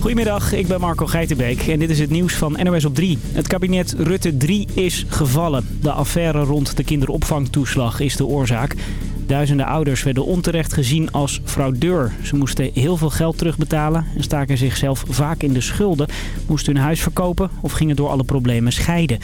Goedemiddag, ik ben Marco Geitenbeek en dit is het nieuws van NOS op 3. Het kabinet Rutte 3 is gevallen. De affaire rond de kinderopvangtoeslag is de oorzaak. Duizenden ouders werden onterecht gezien als fraudeur. Ze moesten heel veel geld terugbetalen en staken zichzelf vaak in de schulden. Moesten hun huis verkopen of gingen door alle problemen scheiden.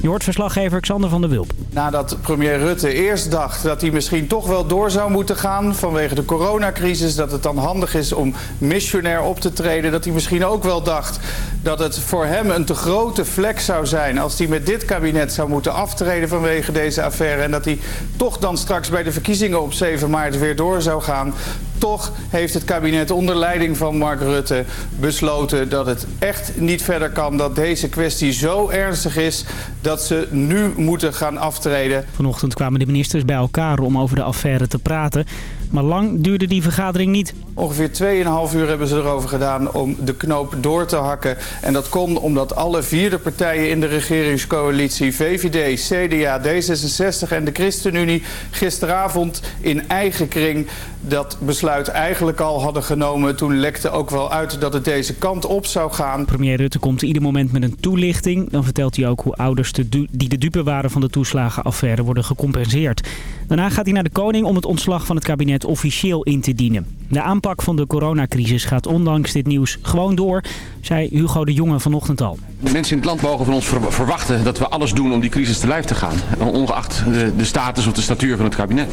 Je hoort verslaggever Xander van der Wulp. Nadat premier Rutte eerst dacht dat hij misschien toch wel door zou moeten gaan vanwege de coronacrisis, dat het dan handig is om missionair op te treden, dat hij misschien ook wel dacht dat het voor hem een te grote vlek zou zijn als hij met dit kabinet zou moeten aftreden vanwege deze affaire en dat hij toch dan straks bij de verkiezingen op 7 maart weer door zou gaan. Toch heeft het kabinet onder leiding van Mark Rutte besloten dat het echt niet verder kan. Dat deze kwestie zo ernstig is dat ze nu moeten gaan aftreden. Vanochtend kwamen de ministers bij elkaar om over de affaire te praten. Maar lang duurde die vergadering niet. Ongeveer 2,5 uur hebben ze erover gedaan om de knoop door te hakken. En dat kon omdat alle vierde partijen in de regeringscoalitie... VVD, CDA, D66 en de ChristenUnie gisteravond in eigen kring... dat besluit eigenlijk al hadden genomen. Toen lekte ook wel uit dat het deze kant op zou gaan. Premier Rutte komt ieder moment met een toelichting. Dan vertelt hij ook hoe ouders die de dupe waren van de toeslagenaffaire worden gecompenseerd. Daarna gaat hij naar de koning om het ontslag van het kabinet officieel in te dienen. De aanpak van de coronacrisis gaat ondanks dit nieuws gewoon door, zei Hugo de Jonge vanochtend al. De mensen in het land mogen van ons verwachten dat we alles doen om die crisis te lijf te gaan. Ongeacht de, de status of de statuur van het kabinet.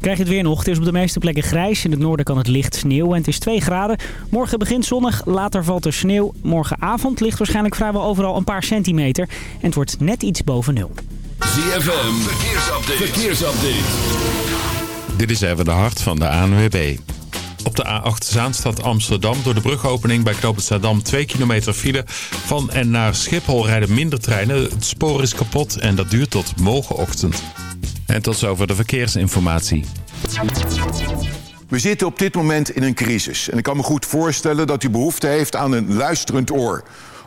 Krijg je het weer nog. Het is op de meeste plekken grijs. In het noorden kan het licht sneeuwen en het is 2 graden. Morgen begint zonnig, later valt er sneeuw. Morgenavond ligt waarschijnlijk vrijwel overal een paar centimeter. En het wordt net iets boven nul. ZFM, verkeersupdate. verkeersupdate. Dit is even de hart van de ANWB. Op de A8 Zaanstad Amsterdam door de brugopening bij Knoop Zaandam 2 kilometer file. Van en naar Schiphol rijden minder treinen. Het spoor is kapot en dat duurt tot morgenochtend. En tot zover de verkeersinformatie. We zitten op dit moment in een crisis. En ik kan me goed voorstellen dat u behoefte heeft aan een luisterend oor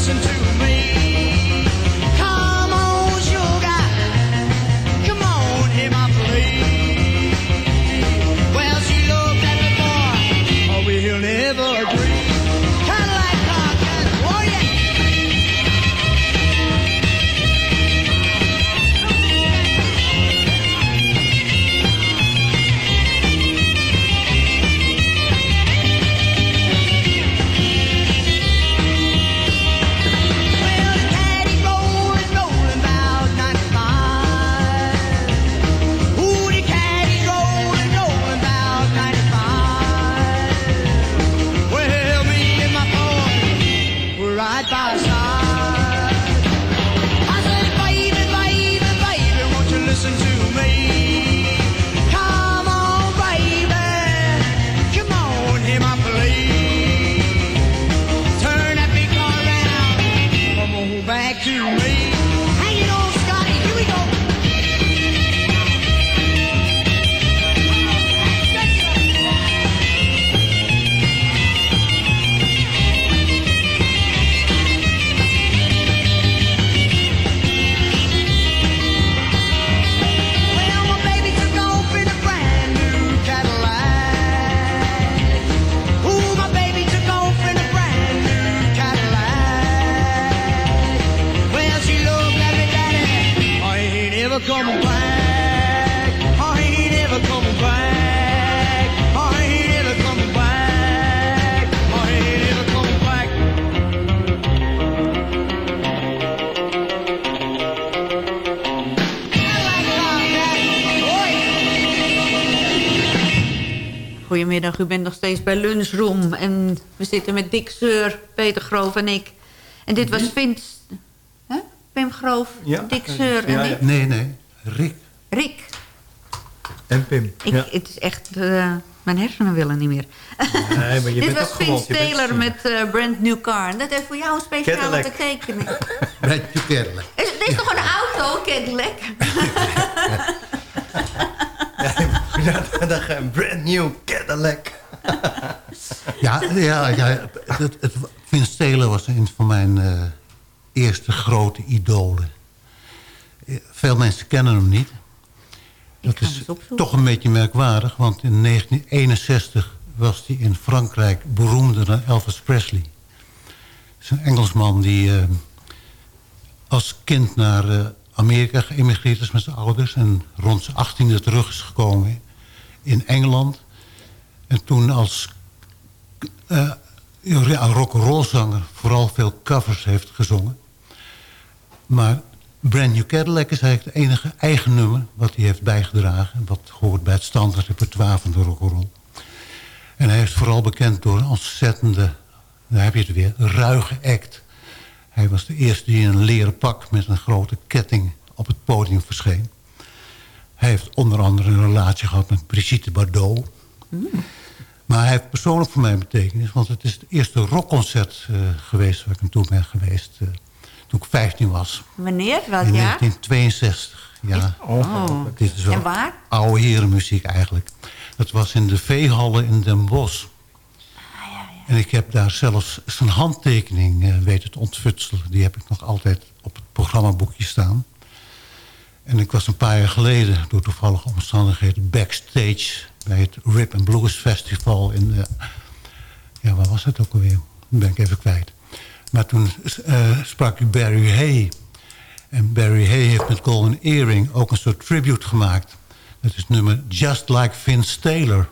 listen to goedemiddag. U bent nog steeds bij Lunchroom. En we zitten met Dick Seur, Peter Groof en ik. En dit was Vince... Huh? Pim Groof, Ja. Dick Seur en Ja, ik. Nee, nee. Rick. Rick. En Pim. Ik, ja. Het is echt... eh, mijn hersenen willen niet meer. Nee, maar je Dit bent was. Vince Taylor met eh, Brand New Car. En dat heeft voor jou een speciale Cadillac. betekenis. Brad Cadillac. Is, dit is toch een auto, Cadillac? Ja, dan ga je een brand new Cadillac. Ja, ja, ja het, het, Vince Taylor was een van mijn eh, eerste grote idolen. Eh, Veel mensen kennen hem niet. Dat is toch een beetje merkwaardig, want in 1961 was hij in Frankrijk beroemder dan Elvis Presley. Is een Engelsman die eh, als kind naar eh, Amerika geëmigreerd is met zijn ouders... en rond zijn achttiende terug is gekomen in Engeland. En toen als ja, rock'n'roll zanger vooral veel covers heeft gezongen. Maar Brand New Cadillac is eigenlijk het enige eigen nummer wat hij heeft bijgedragen. Wat hoort bij het standaard repertoire van de rock'n'roll. En hij is vooral bekend door een ontzettende, daar heb je het weer, ruige act. Hij was de eerste die in een leren pak met een grote ketting op het podium verscheen. Hij heeft onder andere een relatie gehad met Brigitte Bardot. Maar hij heeft persoonlijk voor mij betekenis. Want het is het eerste rockconcert eh, geweest waar ik naartoe ben geweest. eh, toen ik 15 was. Wanneer? Welk In jaar? 1962. Ja, Oh. dit is wel En waar? oude herenmuziek eigenlijk. Dat was in de veehallen in Den Bosch. En ik heb daar zelfs zijn handtekening eh, weten te ontfutselen. Die heb ik nog altijd op het programmaboekje staan. En ik was een paar jaar geleden, door toevallige omstandigheden... backstage bij het Rip and Blues Festival in... de ja, waar was het ook alweer? Dat ben ik even kwijt. Maar toen eh, sprak ik Barry Hay. En Barry Hay heeft met Golden Earring ook een soort tribute gemaakt. Dat is het nummer Just Like Vince Taylor.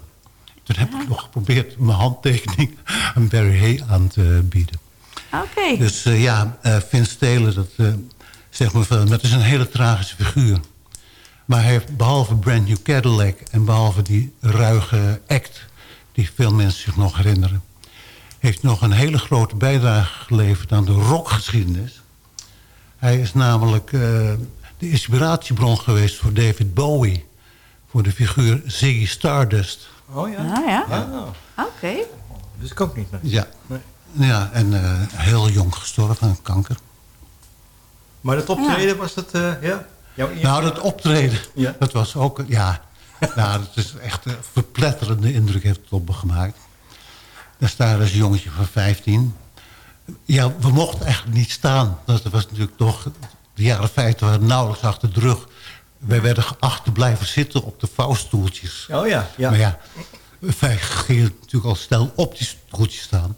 Toen heb ik nog geprobeerd mijn handtekening aan Barry Hay aan te bieden. Oké. Dus eh, ja, eh, Vince Taylor, dat Maar het is een hele tragische figuur. Maar hij heeft behalve Brand New Cadillac... en behalve die ruige act... die veel mensen zich nog herinneren... heeft nog een hele grote bijdrage geleverd aan de rockgeschiedenis. Hij is namelijk eh, de inspiratiebron geweest voor David Bowie... voor de figuur Ziggy Stardust. Oh ja? Ah ja? Ah, Oké. dus ik ook niet. Nee. Ja, Nee. ja en eh, heel jong gestorven aan kanker. Maar dat optreden was dat, eh, ja? Jouw eerste- Nou, dat optreden, Ja. dat was ook... Ja, nou, dat is echt een verpletterende indruk heeft het op me gemaakt. Daar staat als jongetje van 15. Ja, we mochten eigenlijk niet staan. Dat was natuurlijk toch... De jaren 50 waren nauwelijks achter de rug. Wij werden geacht te blijven zitten op de vouwstoeltjes. Oh ja, ja. Maar ja, wij gingen natuurlijk al snel op die stoeltjes staan.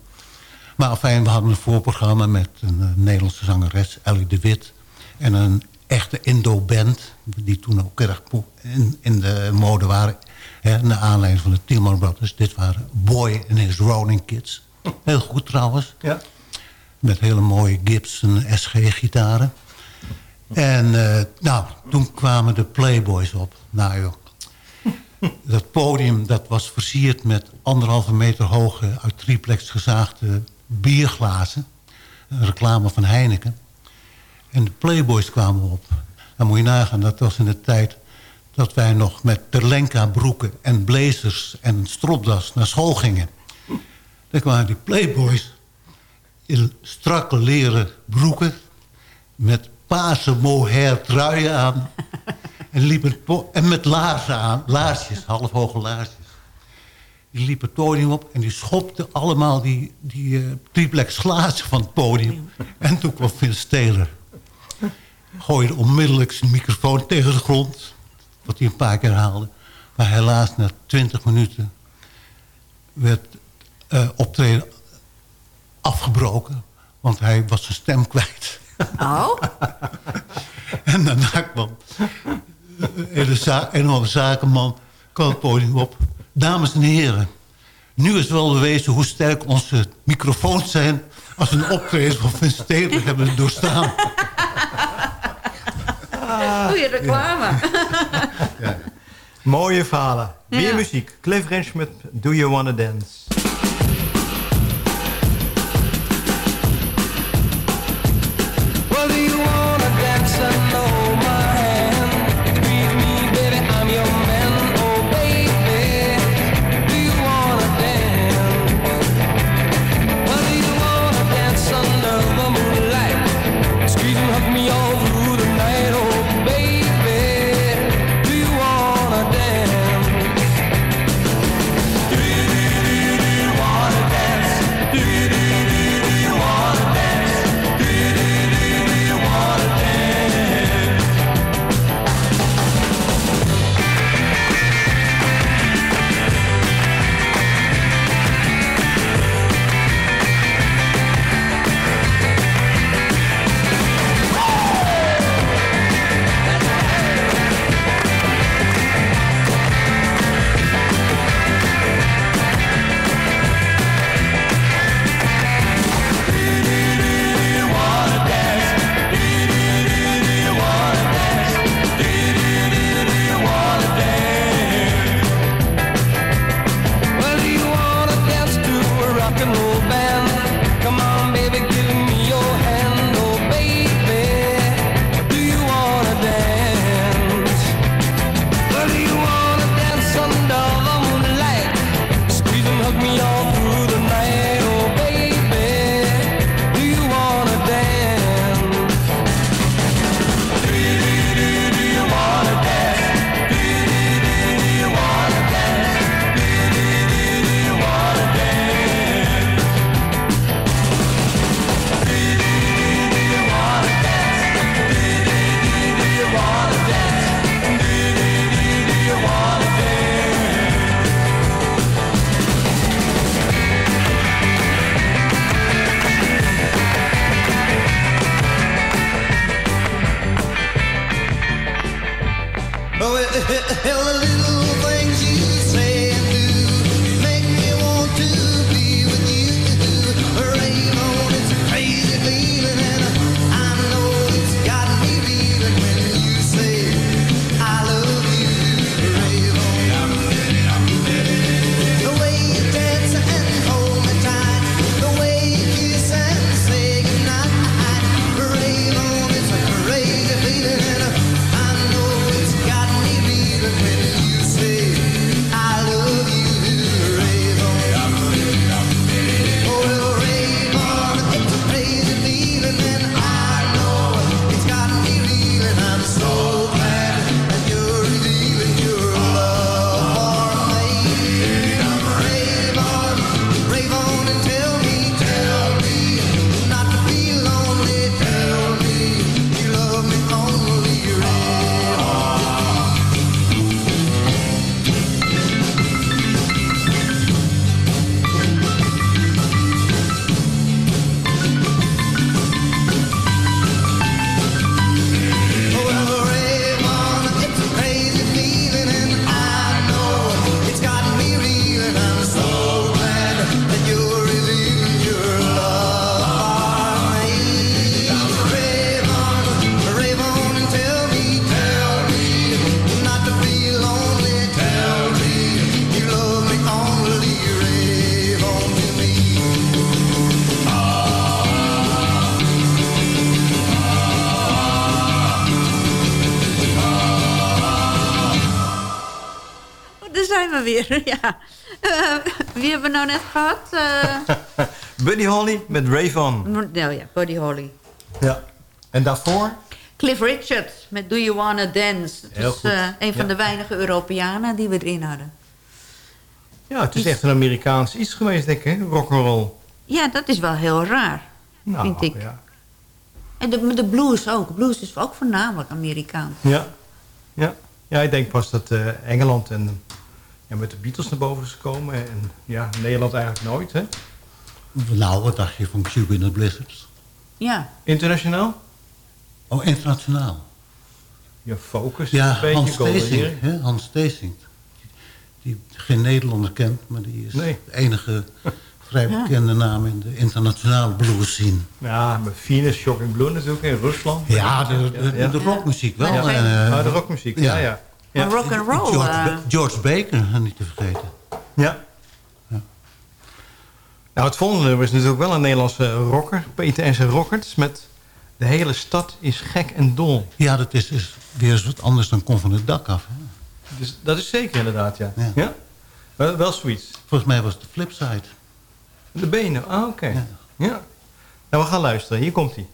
Maar fijn, we hadden een voorprogramma met een eh, Nederlandse zangeres, Ellie de Wit. En een echte Indo-band, die toen ook erg in, in de mode waren. Hè, naar aanleiding van de Tielman Brothers. Dit waren Boy and His Rolling Kids. Heel goed trouwens. ja. Met hele mooie Gibson SG-gitaren. En eh, nou, toen kwamen de Playboys op. Nou joh. Dat podium dat was versierd met anderhalve meter hoge... uit triplex gezaagde bierglazen. Een reclame van Heineken. En de Playboys kwamen op. Dan moet je nagaan, dat was in de tijd... dat wij nog met terlenka broeken en blazers en stropdas naar school gingen. Dan kwamen die Playboys in strakke leren broeken... met paarse mohair truien aan... en, liepen en met laarzen aan, laarsjes, halfhoge laarsjes. Die liepen het podium op en die schopten allemaal die, die eh, triplex glazen van het podium. En toen kwam Vince Taylor. Gooide onmiddellijk zijn microfoon tegen de grond. Wat hij een paar keer haalde. Maar helaas na twintig minuten werd eh optreden afgebroken. Want hij was zijn stem kwijt. Oh? En daarna kwam een, za een andere zakenman kwam het podium op. Dames en heren, nu is wel bewezen hoe sterk onze microfoons zijn... als een optreden van Van Stedelijk hebben doorstaan. Goeie reclame. Ja. Mooie verhalen. meer muziek. Cliff Ranch met Do You Wanna Dance. Ja. Eh, wie hebben we nou net gehad? Eh, Buddy Holly met Rayvon. Nou ja, Buddy Holly. Ja. En daarvoor? Cliff Richards met Do You Wanna Dance. dus een van de weinige Europeanen die we erin hadden. Ja, het is echt een Amerikaans iets geweest, denk ik, rock'n'roll. Ja, dat is wel heel raar, nou, vind ik. Ja. En de, de blues ook. Blues is ook voornamelijk Amerikaans. Ja, ja. ja ik denk pas dat Engeland en en met de Beatles naar boven gekomen. En ja, Nederland eigenlijk nooit, hè? Nou, wat dacht je van Cube in the Blizzards? Ja. Internationaal? Oh, internationaal. Je focus ja, een Hans Stezing. Hans Stezing. Die geen Nederlander kent, maar die is de enige vrij bekende naam in de internationale blues. Ja, met Venus Shocking Blue natuurlijk in Rusland. Ja, de, de, rockmuziek wel. Ja, eh, ah, de rockmuziek, ja. ja. Maar rock and roll. George, eh, George Baker, niet te vergeten. Ja. Nou, het volgende nummer is natuurlijk wel een Nederlandse rocker. Peter zijn Rockers met De hele stad is gek en dol. Ja, dat is, is weer eens wat anders dan Kom van het dak af. Hè? Dus dat is zeker inderdaad, ja. Ja. ja? Wel, wel zoiets. Volgens mij was het de flipside. De benen, ah oké. Ja. Nou, we gaan luisteren. Hier komt hij.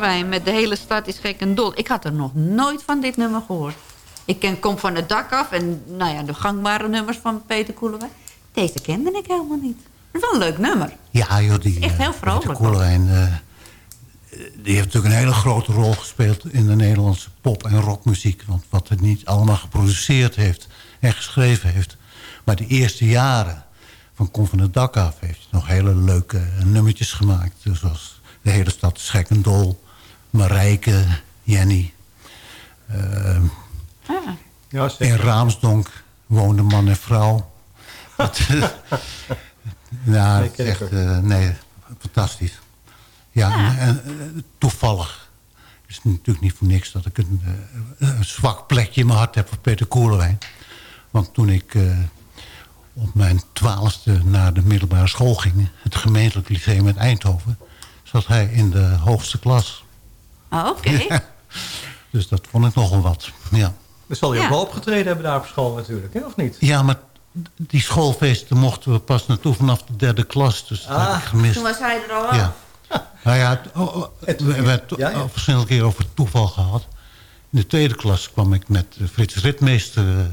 Met De hele stad is gek en dol. Ik had er nog nooit van dit nummer gehoord. Ik ken Kom van het dak af en nou ja, de gangbare nummers van Peter Koelewijn. Deze kende ik helemaal niet. Dat is wel een leuk nummer. Ja, joh, die, Echt heel eh, vrolijk, Peter Koelewijn, eh, die heeft natuurlijk een hele grote rol gespeeld... in de Nederlandse pop- en rockmuziek. Want wat het niet allemaal geproduceerd heeft en geschreven heeft... maar de eerste jaren van Kom van het dak af... heeft hij nog hele leuke eh, nummertjes gemaakt. Dus zoals De hele stad is gek en dol... Marijke, Jenny... eh, Ja, in Raamsdonk woonde man en vrouw. Dat, ja, het is echt, eh, nee, fantastisch. Ja, En, en, eh, toevallig. Het is natuurlijk niet voor niks dat ik een, eh, een zwak plekje in mijn hart heb voor Peter Koelewijn. Want toen ik eh, op mijn twaalfde naar de middelbare school ging... het gemeentelijk lyceum in Eindhoven... zat hij in de hoogste klas. Ah, Oké. Dus dat vond ik nogal wat, ja. Dan zal je Ja. ook wel opgetreden hebben daar op school natuurlijk, hè? of niet? Ja, maar die schoolfeesten mochten we pas naartoe vanaf de derde klas. Dus dat heb ik gemist. Toen was hij er al Ja. af. Nou ja, het, oh, oh, we hebben het Ja, ja. al verschillende keren over toeval gehad. In de tweede klas kwam ik met eh, Frits Ritmeester eh,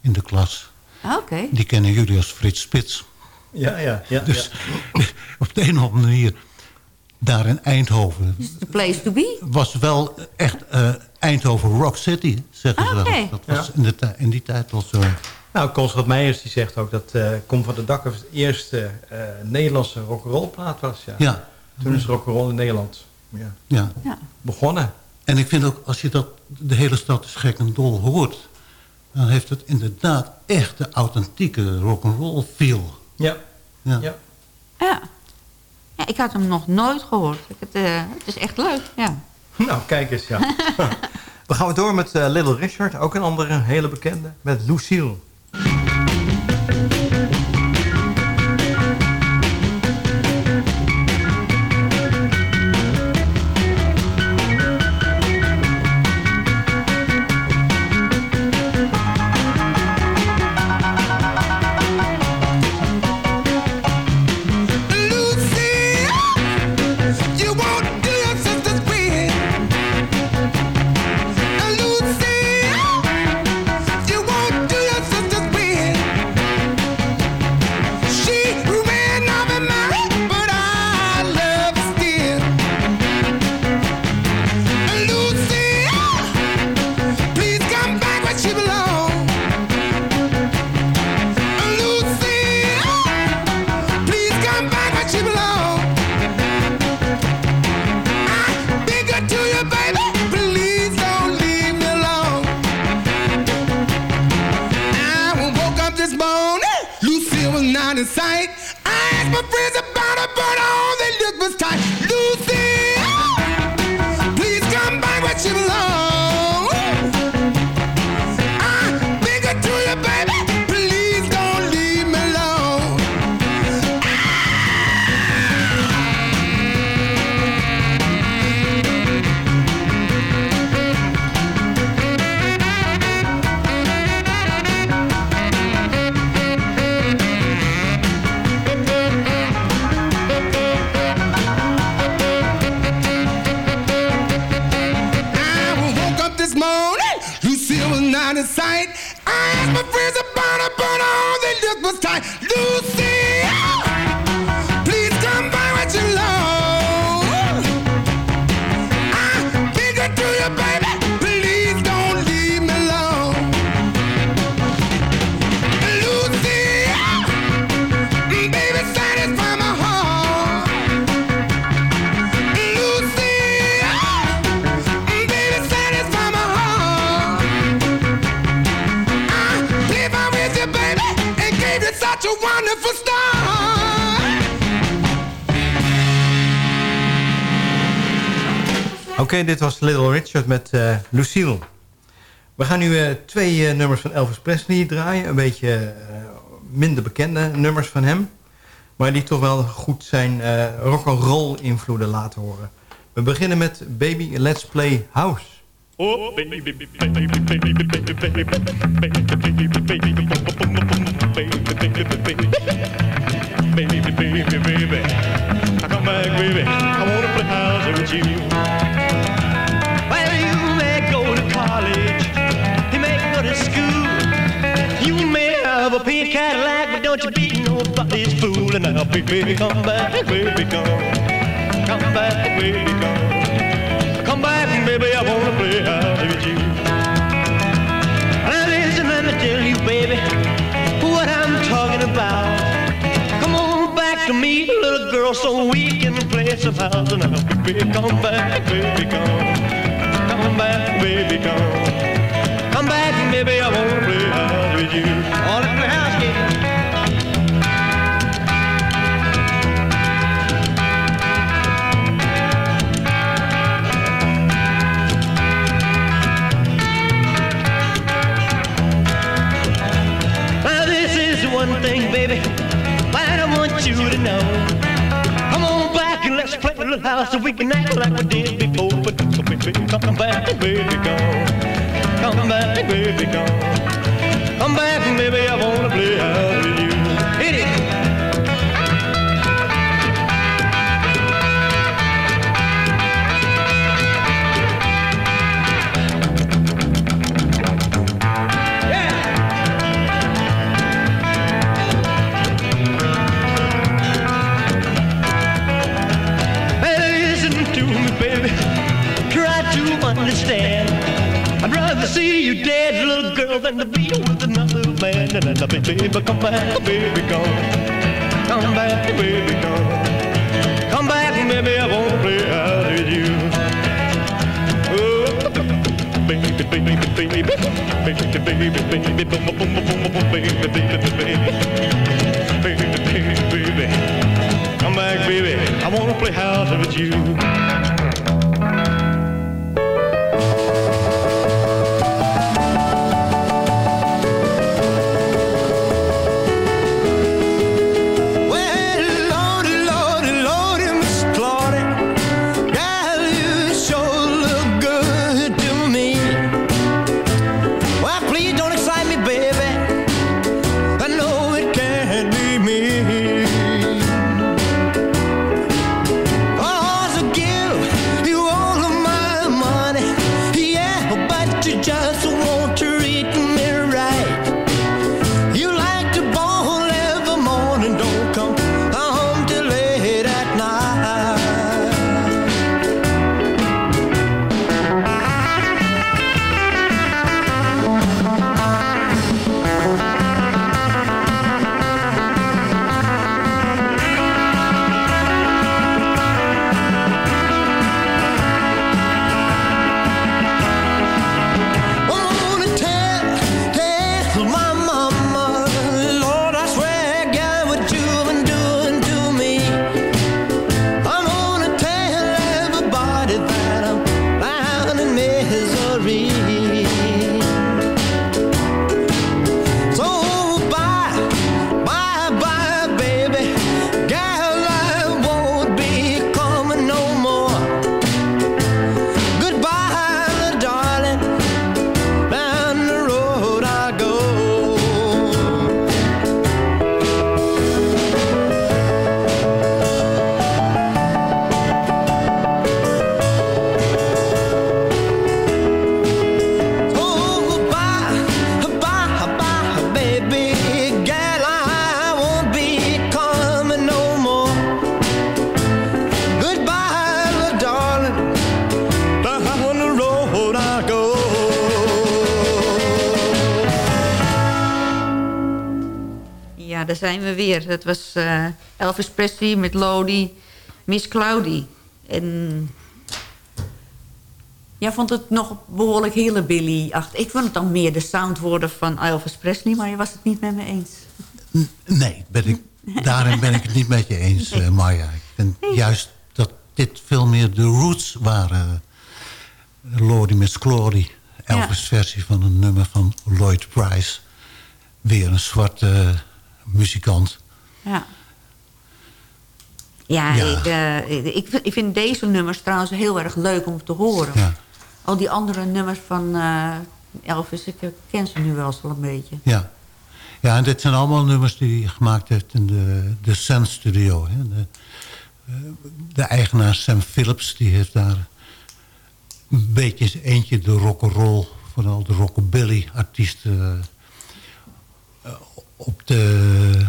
in de klas. Ah, Oké. Die kennen jullie als Frits Spits. Ja, ja, ja. Dus op de een of andere manier, daar in Eindhoven... The place to be. was wel echt eh, Eindhoven Rock City, zeggen ze Ah, wel. oké. Dat was Ja. in, de in die tijd al zo. Nou, Conrad Meijers die zegt ook dat eh Kom van de Dak het eerste eh, Nederlandse rock'n'roll plaat was. Ja. Ja, Toen is rock'n'roll in Nederland ja, ja. begonnen. En ik vind ook, als je dat de hele stad is gek en dol hoort... dan heeft het inderdaad echt de authentieke rock'n'roll feel. Ja. Ja. ja. Ja. Ja. Ik had hem nog nooit gehoord. Ik het, eh, het is echt leuk, ja. Nou, kijk eens, ja. We gaan weer door met eh, Little Richard, ook een andere hele bekende, met Lucille. Oké, dit was Little Richard met eh, Lucille. We gaan nu eh, twee eh, nummers van Elvis Presley draaien. Een beetje eh, minder bekende nummers van hem. Maar die toch wel goed zijn eh rock'n'roll invloeden laten horen. We beginnen met Baby Let's Play House. Oh, baby, baby, baby, baby, baby, baby, baby, baby, baby, baby, baby. I come back, baby. I wanna play house with you. Well, nobody's fool. And now, baby, come back, baby, come. Come back, baby, come. Come back, baby, I wanna play house with you. Now listen, let me tell you, baby, what I'm talking about. Come on back to me, little girl, so we can play some house. Now, baby, come back, baby, come. Come back, baby, come. Come back, baby, I wanna play house with you. I wanna play house, yeah. One thing, baby, that I want you to know. Come on back and let's play a little house so we can act like we did before. But baby, come back, baby, come. Come back, baby, come. Come back, baby, I wanna play house with you. See you dead, little girl, than to be with another man. And then, baby, come back, baby, come. Come back, baby, come. Come back, baby, I wanna play out with you. Oh, baby, baby, baby, baby, baby, baby, baby, baby, baby, baby, baby, baby, baby, baby. Come back, baby. I wanna play house with you. Dat was eh, Elvis Presley met Lodi, Miss Cloudy. En jij vond het nog behoorlijk hillbilly achter. Ik vond het dan meer de sound worden van Elvis Presley, maar je was het niet met me eens. N- Nee, ben ik, daarin ben ik het niet met je eens, eh, Marja. Ik vind juist dat dit veel meer de roots waren. Lordy Miss Glory, Elvis versie van een nummer van Lloyd Price. Weer een zwarte muzikant. Ja. Ja, Ja. Ik, eh, ik, ik vind deze nummers trouwens heel erg leuk om te horen. Ja. Al die andere nummers van eh, Elvis, ik ken ze nu wel eens wel een beetje. Ja. ja, en dit zijn allemaal nummers die hij gemaakt heeft in de, de Sun Studio. Hè. De, eh, de eigenaar Sam Phillips, die heeft daar een beetje eentje de rock'n'roll, vooral de rockabilly artiesten op de...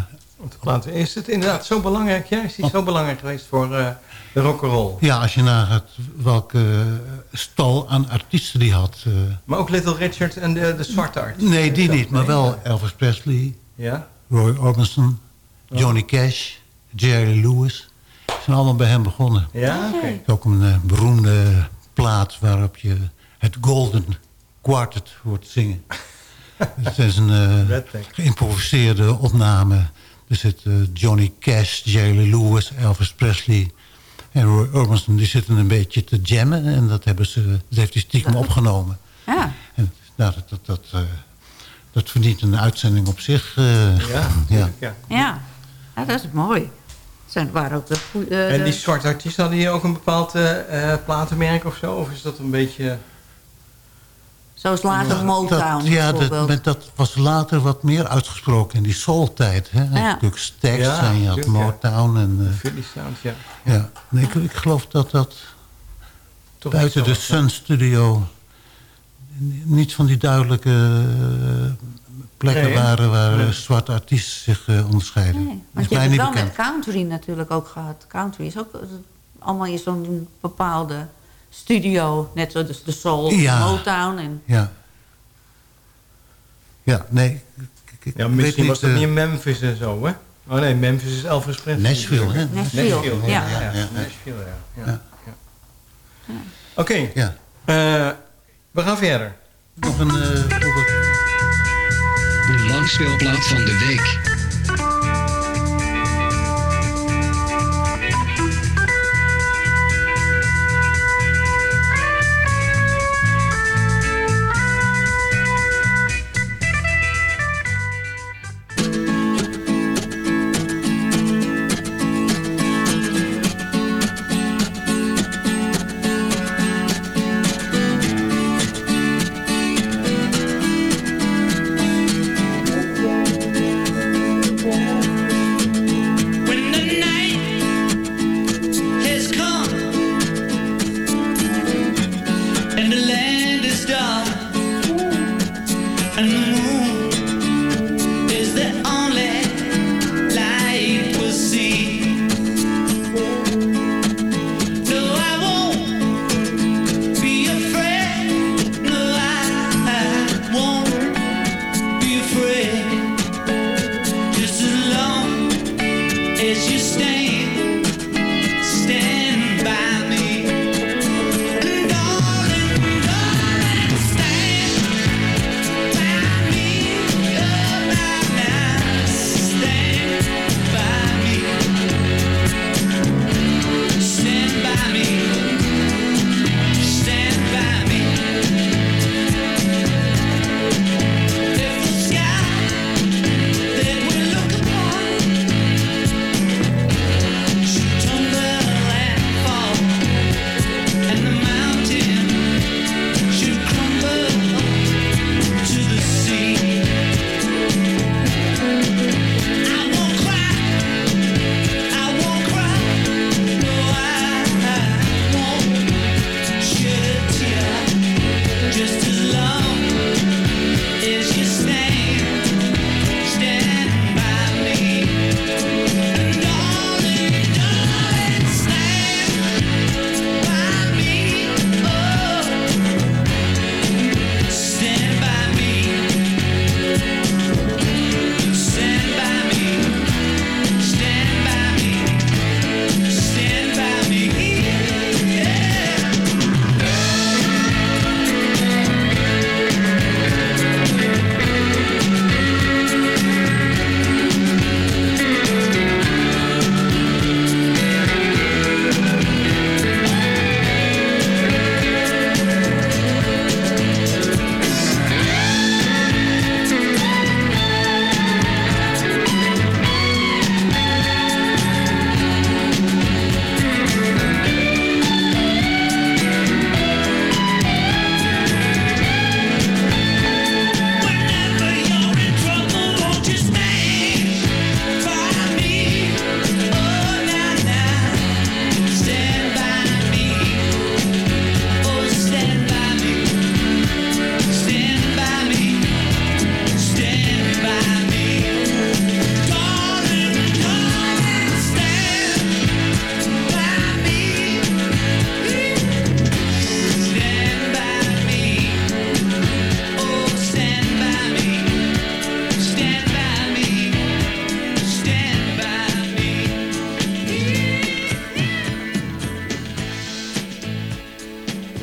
Plaatsen. Is het inderdaad zo belangrijk? Ja, is die zo belangrijk geweest voor eh, de rock'n'roll? Ja, als je nagaat welke stal aan artiesten die had. eh, Maar ook Little Richard en de, de zwarte artiesten? nee, die niet, maar wel Elvis Presley, Ja? Roy Orbison, Johnny Cash, Jerry Lewis. zijn allemaal bij hem begonnen. Ja, oké. Er is ook een eh, beroemde plaat waarop je het Golden Quartet hoort zingen. Het is een eh, geïmproviseerde opname. Er zit eh, Johnny Cash, Jerry Lewis, Elvis Presley en Roy Orbison. Die zitten een beetje te jammen en dat, hebben ze, dat heeft hij stiekem opgenomen. Ja. En nou, dat, dat, dat, eh, dat verdient een uitzending op zich. eh, Ja, ja. natuurlijk, ja. Ja, ja dat is mooi. Zijn, waren ook de eh, En die zwarte artiesten, hadden die ook een bepaald eh, eh, platenmerk of zo? Of is dat een beetje... Zoals later Motown Dat, ja, dat, met- dat was later wat meer uitgesproken in die soul-tijd. Hè? Natuurlijk Stax Ja, en je had tuurlijk, ja. Motown. En, eh, Philly Sound, ja. ja. Nee, ik, ik geloof dat dat Toch buiten de was, Sun Studio... niet van die duidelijke eh, plekken Nee, waren... waar Nee. eh, zwarte artiesten zich onderscheiden. Nee, want je hebt het wel bekend. met country natuurlijk ook gehad. Country is ook allemaal in zo'n bepaalde studio. Net zoals de soul, Ja. Motown. En, Ja. Ja, nee. ik- ik- ik Ja, misschien was dat eh, niet in Memphis en zo, hè? Oh nee, Memphis is Elvis Presley. Nashville, hè? Nashville, Nashville, ja. ja. ja, Ja, ja. Nashville, ja. ja. Ja. ja. Oké, Ja. eh, we gaan verder. Nog een... eh, voorbeeld. De langspeelplaat van de week.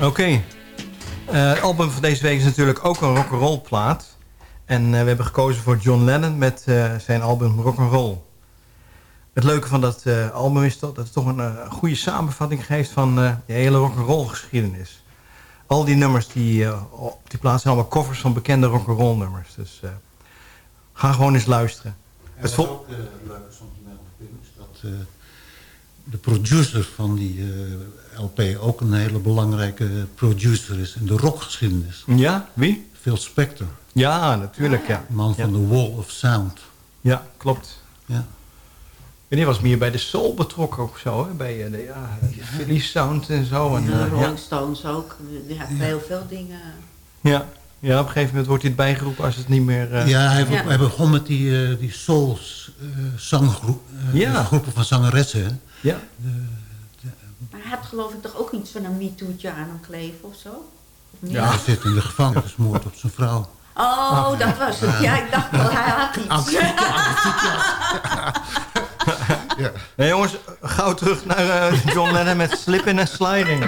Oké. Eh, het album van deze week is natuurlijk ook een rock'n'roll plaat. En eh, we hebben gekozen voor John Lennon met eh, zijn album Rock'n'Roll. Het leuke van dat album is dat het toch een goede samenvatting geeft van de hele rock'n'roll geschiedenis. Al die nummers die op die plaats zijn allemaal covers van bekende rock'n'roll nummers. Dus ga gewoon eens luisteren. En Het wat ook leuk om te melden, is dat de producer van die LP ook een hele belangrijke producer is in de rockgeschiedenis. Ja, wie? Phil Spector. Ja, natuurlijk, ja. Man van de Wall of Sound. Ja, klopt. Ja. En die was meer bij de soul betrokken of zo, hè? bij eh, de, ja, de Philly Sound en zo. En, de eh, ja. Rolling Stones ook. Die hebben heel veel dingen. Ja. ja, op een gegeven moment wordt hij erbijgeroepen als het niet meer... eh, ja, hij, Ja. hij begon met die, eh, die soul eh, zanggroep, eh, Ja. groepen van zangeressen. hè. Ja. Hij had geloof ik toch ook iets van een MeToo'tje aan hem kleven of zo? Of? Ja. Hij zit in de gevangenis, moord op zijn vrouw. Oh, dat was het. Ja, ik dacht wel, hij had iets. Nee, jongens, gauw terug naar eh, John Lennon met Slipping and Sliding.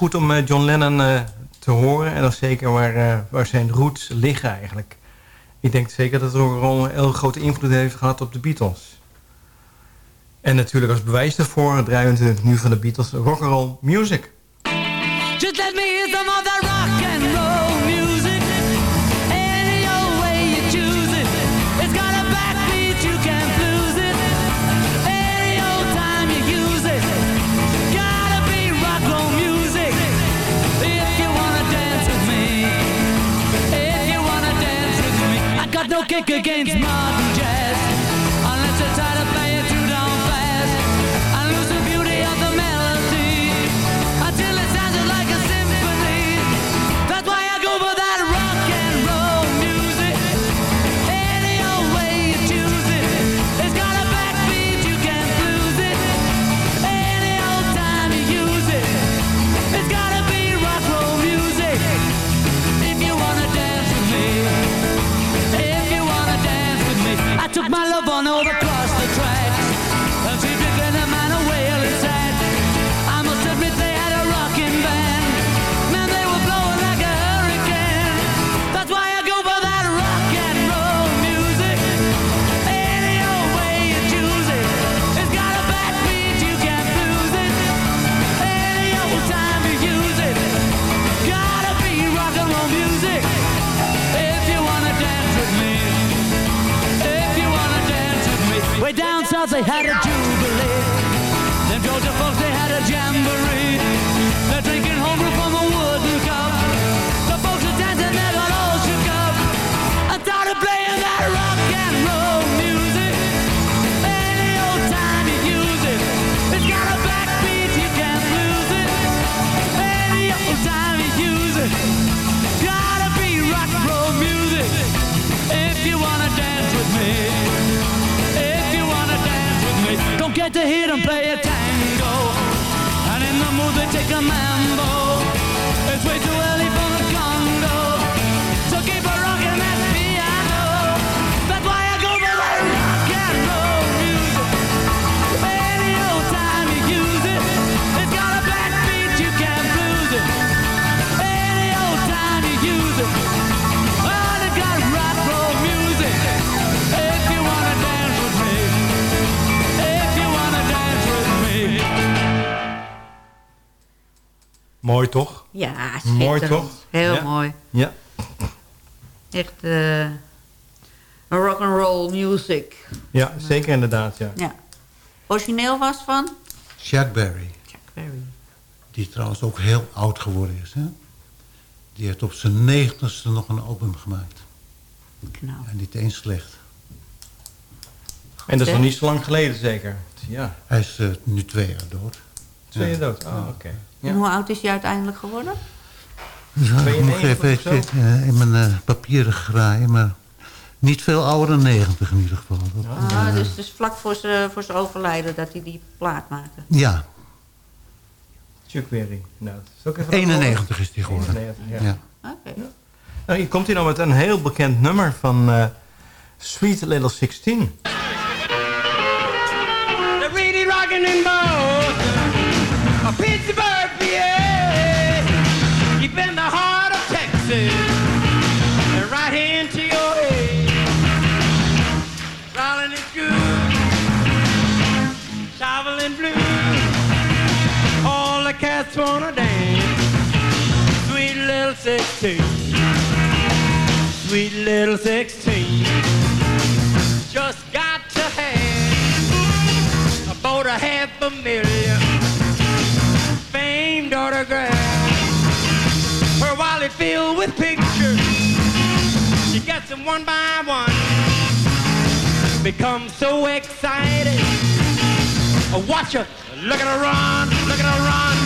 Goed om eh, John Lennon eh, te horen. En dan zeker waar, eh, waar zijn roots liggen eigenlijk. Ik denk zeker dat rock'n'roll een heel grote invloed heeft gehad op de Beatles. En natuurlijk als bewijs daarvoor draaien we nu van de Beatles rock'n'roll music. Just let me hear some of that got no kick against modern they had a Ja, Mooi toch? Heel Ja. mooi. Ja. Echt eh rock and roll music. Ja, zeker inderdaad, ja. Ja. Origineel was van? Chuck Berry. Berry. Die trouwens ook heel oud geworden is. Hè? Die heeft op zijn negentigste nog een album gemaakt. Knap. En niet eens slecht. En dat is hè? nog niet zo lang geleden zeker. Ja. Hij is eh, nu twee jaar dood. Twee jaar Ja. dood? Oh, oké. En hoe oud is hij uiteindelijk geworden? Ja, ik moet 92 even eh, in mijn eh, papieren graaien, maar niet veel ouder dan 90 in ieder geval. Dat, Ah, eh, dus, dus vlak voor zijn voor overlijden dat hij die plaat maakte. ja, Chuck Berry. Nou, dat is ook even 91 is die geworden. 91, ja. Ja. Oké. Nou, hier komt hij nou met een heel bekend nummer van eh, Sweet Little 16. They're really rocking in wanna dance, sweet little 16, sweet little 16. Just got to have about a half a million famed autographs. Her wallet filled with pictures. She gets them one by one. Becomes so excited. Watch her. Look at her run. Look at her run.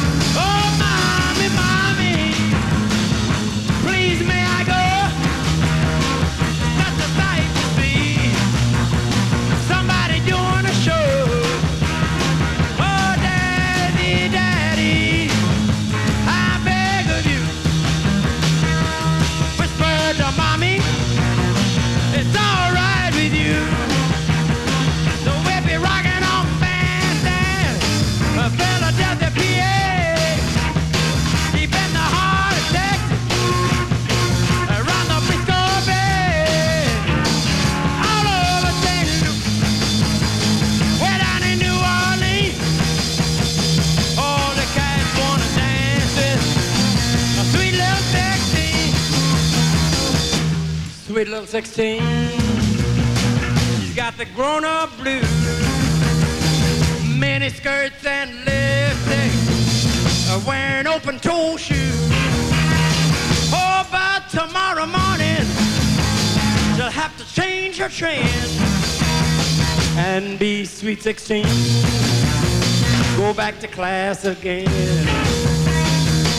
Sweet little sixteen. She's got the grown-up blues, mini skirts and lipstick, uh, wearing open-toe shoes. Oh, but tomorrow morning she'll have to change her trend and be sweet 16. Go back to class again.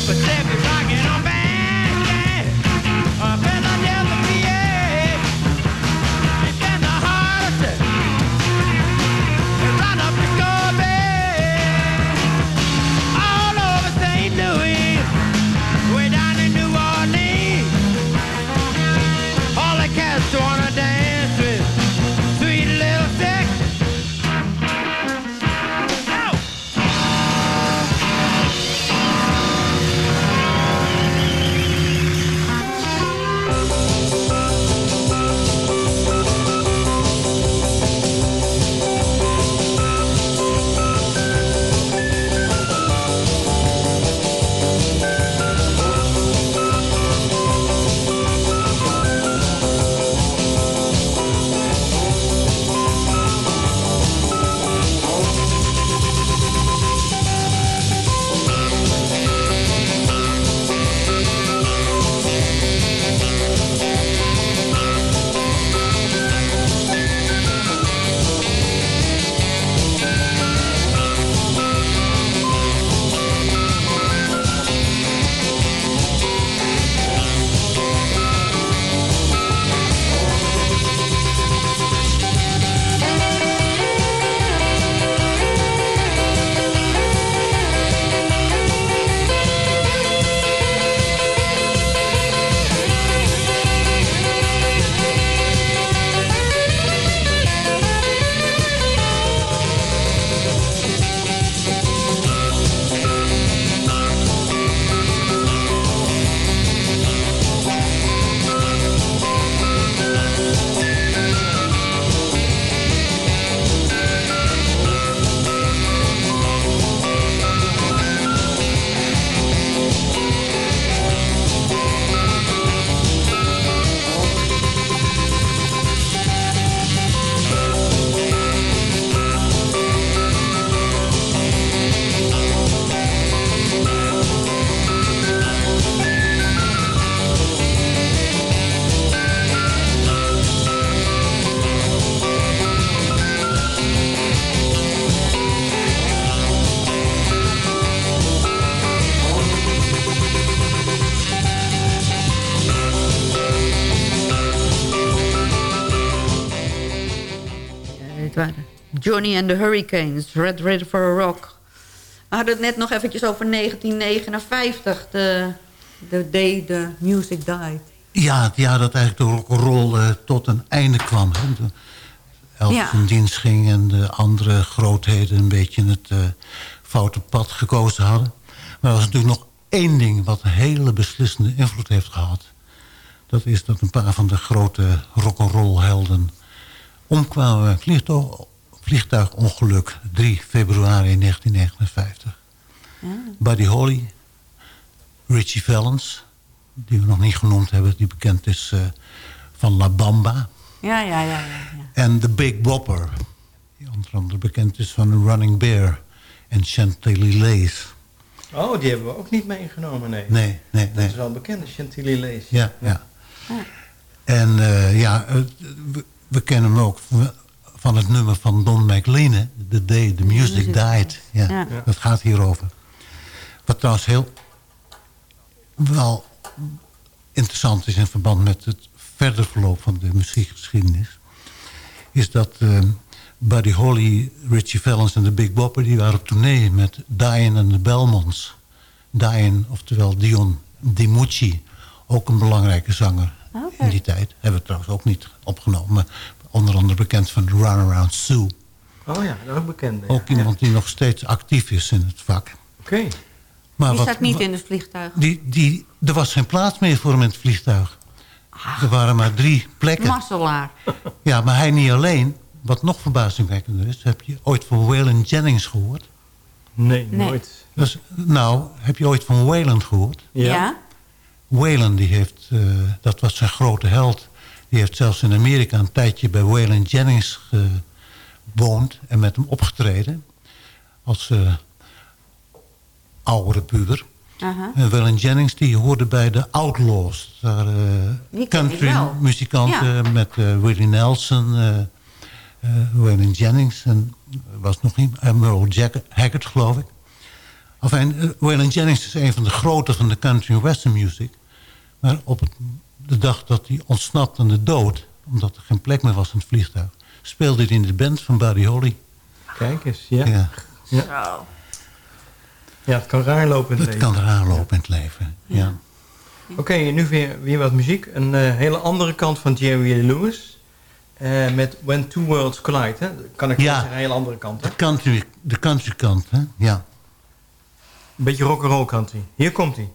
But Johnny and the Hurricanes, Red River Rock. We hadden het net nog eventjes over 1959, de, de day the music died. Ja, het jaar dat eigenlijk de rock'n'roll eh, tot een einde kwam. Hè. De Elvis Ja. in dienst ging en de andere grootheden... een beetje het eh, foute pad gekozen hadden. Maar er was natuurlijk nog één ding... wat een hele beslissende invloed heeft gehad. Dat is dat een paar van de grote rock'n'roll helden... omkwamen vliegtuig, vliegtuigongeluk 3 februari 1959. Buddy Holly, Richie Valens, die we nog niet genoemd hebben... die bekend is eh, van La Bamba. Ja, ja, ja. ja, ja. En The Big Bopper, die onder andere bekend is van Running Bear en Chantilly Lace. Oh, die hebben we ook niet meegenomen, nee. Nee, nee, Dat nee. is wel bekend, de Chantilly Lace. Ja, ja. En eh, ja, eh, we, we kennen hem ook van- het nummer van Don McLean, The Day the Music Died. Ja, Ja. Dat gaat hierover. Wat trouwens heel wel interessant is in verband met het verder verloop van de muziekgeschiedenis... is dat eh, Buddy Holly, Richie Valens en de Big Bopper... die waren op tournee met Diane en de Belmonts. Diane, oftewel Dion DiMucci, ook een belangrijke zanger in die tijd. Hebben we trouwens ook niet opgenomen. maar Onder andere bekend van Runaround Sue. Oh ja, dat is ook bekend. ja. Ook iemand die nog steeds actief is in het vak. Oké. Maar Die wat- zat niet in het vliegtuig. Die, die, er was geen plaats meer voor hem in het vliegtuig. Er waren maar drie plekken. Masselaar. Ja, maar hij niet alleen. Wat nog verbazingwekkender is... heb je ooit van Waylon Jennings gehoord? Nee, Nee. nooit. Dus, nou, heb je ooit van Waylon gehoord? Ja? Waylon, die heeft, eh, dat was zijn grote held. Die heeft zelfs in Amerika een tijdje bij Waylon Jennings gewoond... en met hem opgetreden. Als eh oudere puber. En Waylon Jennings die hoorde bij de Outlaws. Daar, eh, country muzikanten met eh, Willie Nelson, Waylon Jennings en was nog en Merle Jack- Haggard geloof ik. Enfin, Waylon Jennings is een van de grote van de country western music. Maar op het, de dag dat hij ontsnapt aan de dood, omdat er geen plek meer was in het vliegtuig, speelde hij in de band van Buddy Holly. Kijk eens, ja. Ja. Ja, ja het kan raar lopen in het Het leven. kan raar lopen in het leven. Ja. Oké, nu weer, weer wat muziek. Een eh, hele andere kant van Jerry Lewis. Eh, met When Two Worlds Collide. Hè? Kan ik wel Ja. zeggen, een hele andere kant. Hè? De country, de country kant, hè? Ja. Een beetje rock'n'roll country. Hier komt hij.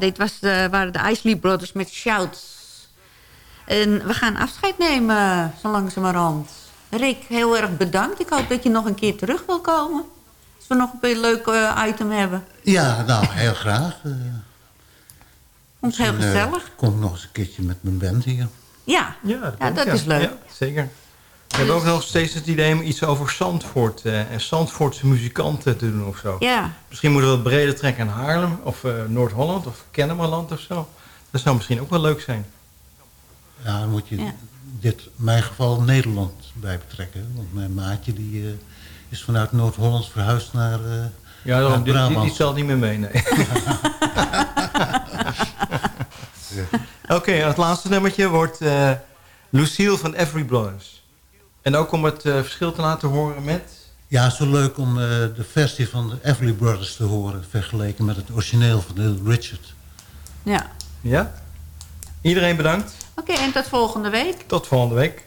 dit was waren de Isley Brothers met Shouts. En we gaan afscheid nemen, zo langzamerhand. Rick, heel erg bedankt. Ik hoop dat je nog een keer terug wil komen. Als we nog een leuk uh, eh, item hebben. Ja, nou, heel graag. Uh, Ons heel eh, gezellig. gezellig. kom nog eens een keertje met mijn band hier. Ja, ja dat, is leuk. Zeker. We hebben ook nog steeds het idee om iets over Zandvoort eh, en Zandvoortse muzikanten te doen of zo. Ja. Misschien moeten we wat breder trekken aan Haarlem of eh, Noord-Holland of Kennemerland of zo. Dat zou misschien ook wel leuk zijn. Ja, dan moet je dit, in mijn geval, Nederland bij betrekken. Want mijn maatje die, eh, is vanuit Noord-Holland verhuisd naar, uh, ja, dan. Die, die, zal niet meer mee. Oké, het laatste nummertje wordt Lucille van Every Brothers. En ook om het eh, verschil te laten horen met... Ja, zo leuk om eh, de versie van de Everly Brothers te horen... vergeleken met het origineel van de Richard. Ja. Ja? Iedereen bedankt. Oké, en tot volgende week. Tot volgende week.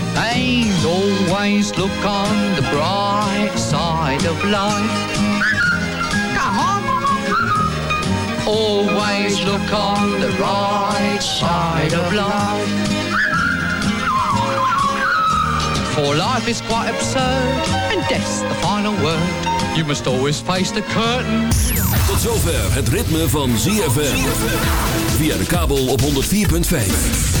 And always look on the bright side of life. Come on. Always look on the right side of life. For life is quite absurd, and death's the final word. You must always face the curtain. Tot zover het ritme van ZFM. Via de kabel op 104.5.